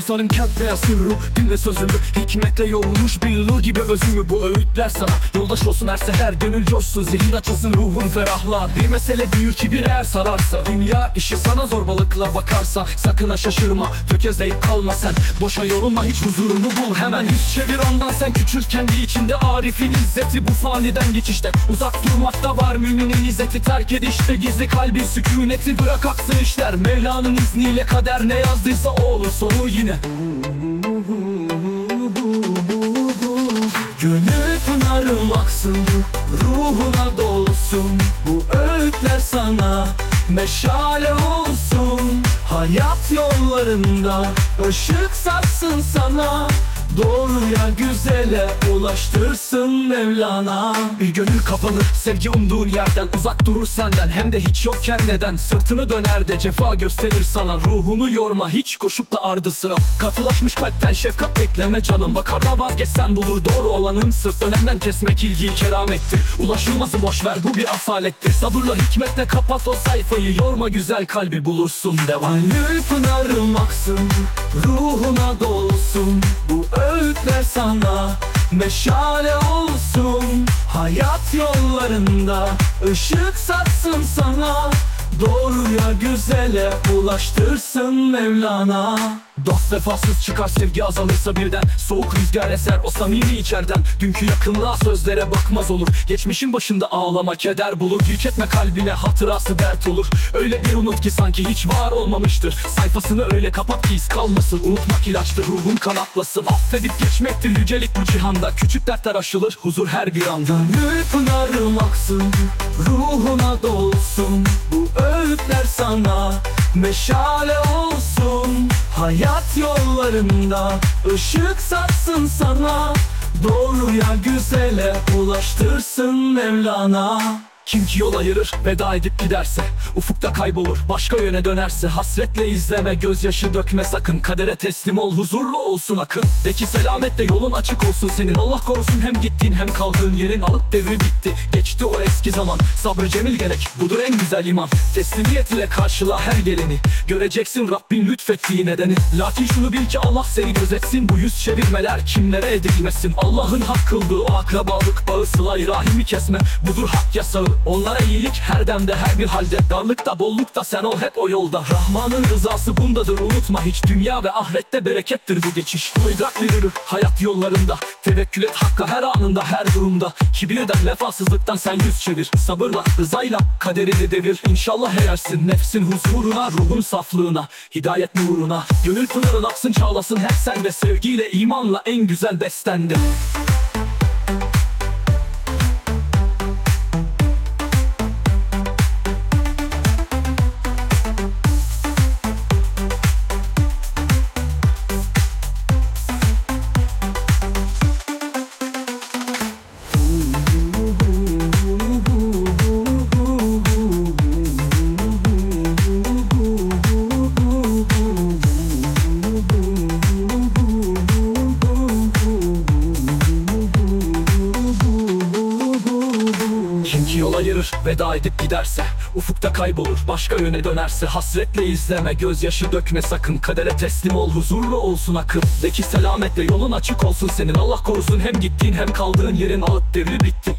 insanın kent veya sırrı Dinle sözümü. Hikmetle yoğrulmuş billur gibi özümü. Bu öğütler sana. Yoldaş olsun her seher Gönül coşsun. Zihin açılsın ruhun ferahla. Bir mesele büyür ki bir eğer sararsa. Dünya işi sana zorbalıkla bakarsa. Sakın ha şaşırma tökezleyip kalma sen. Boşa yorulma hiç huzurunu bul. Hemen yüz çevir ondan. Sen küçül kendi içinde Arif'in izzeti. Bu faniden geçişte Uzak durmakta var müminin izzeti. Terk edişte gizli kalbi sükuneti. Bırak aksın işler. Mevla'nın izniyle kader ne yazdıysa o olur. Sonu yine Gönül pınarım aksın Ruhuna dolsun. Bu öğütler sana Meşale olsun. Hayat yollarında ışık satsın sana Doğruya güzele ulaştırsın Mevlana. Bir gönül kapanır sevgi umduğun yerden Uzak durur senden. Hem de hiç yokken neden? Sırtını döner de cefa gösterir sana. Ruhunu yorma hiç koşup da ardı sıra Katılaşmış kalpten şefkat bekleme canım. Bakarda vazgeçsen bulur doğru olanın Sırt dönemden kesmek ilgiyi keramettir. Ulaşılmazı boş ver bu bir asalettir. Sabırla hikmetle kapat o sayfayı. Yorma güzel kalbi bulursun. Devam Gönül pınarım aksın Ruhuna dolsun Meşale olsun. Hayat yollarında ışık satsın sana Doğruya güzele ulaştırsın Mevlana. Dost vefasız çıkar sevgi azalırsa birden. Soğuk rüzgar eser o samimi içerden Dünkü yakınlığa sözlere bakmaz olur. Geçmişin başında ağlama keder bulur. Yük etme kalbine hatırası dert olur. Öyle bir unut ki sanki hiç var olmamıştır. Sayfasını öyle kapat ki iz kalmasın. Unutmak ilaçtır ruhun kanatlasın Affedip geçmektir yücelik bu cihanda. Küçük dertler aşılır huzur her bir anda. Gönül pınarım aksın Ruhuna dolsun. Bu öğütler sana Meşale olsun. Hayat yollarında ışık satsın sana. Doğruya güzele ulaştırsın Mevlana kim ki yol ayırır veda edip giderse Ufukta kaybolur başka yöne dönerse Hasretle izleme gözyaşı dökme sakın Kadere teslim ol huzurlu olsun akın. De ki selametle yolun açık olsun senin Allah korusun hem gittiğin hem kaldığın yerin Alıp devri bitti. Geçti o eski zaman Sabrı cemil gerek budur en güzel iman. Teslimiyet ile karşıla her geleni Göreceksin Rabbin lütfettiği nedeni. Lakin şunu bil ki Allah seni gözetsin Bu yüz çevirmeler kimlere edilmesin. Allah'ın hak kıldığı akrabalık bağı sıla rahimi kesme Budur hak yasağı Onlara iyilik her demde her bir halde. Darlıkta bollukta sen ol hep o yolda. Rahmanın rızası bundadır unutma hiç. Dünya ve ahirette berekettir bu geçiş. Uydak yürür hayat yollarında. Tevekkül et hakka her anında her durumda. Kibirden vefasızlıktan sen yüz çevir. Sabırla rızayla kaderini devir. İnşallah erersin nefsin huzuruna Ruhun saflığına hidayet nuruna. Gönül pınarın aksın çağlasın hep sende Sevgiyle imanla en güzel beslendim Kim ki yol ayırır veda edip giderse Ufukta kaybolur başka yöne dönerse. Hasretle izleme gözyaşı dökme sakın. Kadere teslim ol huzurlu olsun akın. De ki selametle yolun açık olsun senin. Allah korusun hem gittiğin hem kaldığın yerin ağıt devri bitti